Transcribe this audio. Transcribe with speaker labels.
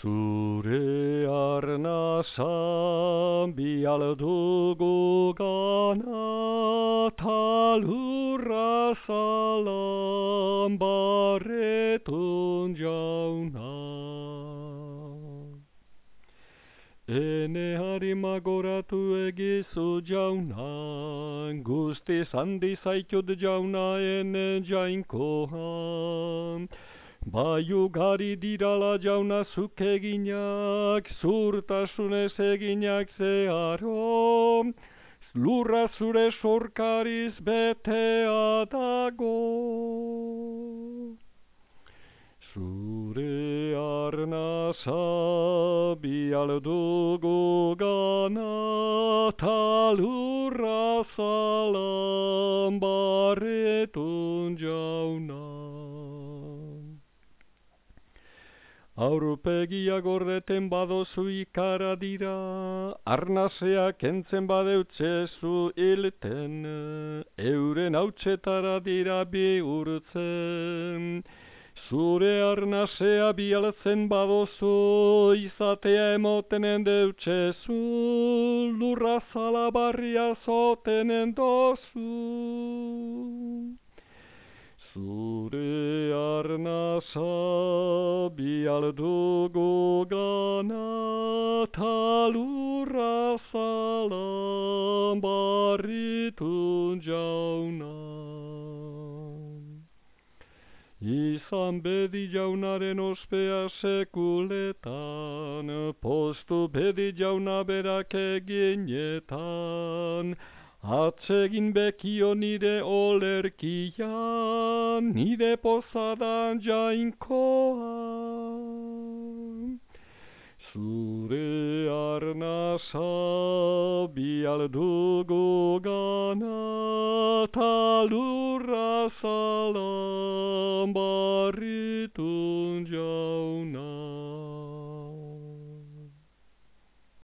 Speaker 1: Zure arnazan bialdugu gana talurra zalan barretun jauna. Ene harima goratu egizu jauna, guzti zandi zaitut jauna ene jainkoan. Bai ugari dirala jauna zuk eginak, zurtasunez eginak zeharo, lurra zure sorkariz betea dago. Zure arnaza bialdugu gana, talurra zalan barretun jauna. Aurpegia gordeten badozu ikara dira, arnazea kentzen badeutzezu ilten, euren hautsetara dira bihurtzen. Zure arnazea bialtzen badozu, izatea emotenen deutzezu, lurra zalabarria zotenen dozu. Zure arnaza bialdugu gana, talurra zalan barritun jauna. Izan bedi jaunaren ospea sekuletan, postu bedi jauna berak eginetan, Atsegin bekio nire olerkian, nire posadan jainkoan. Zure arnasa bial dugu gana talurra salan.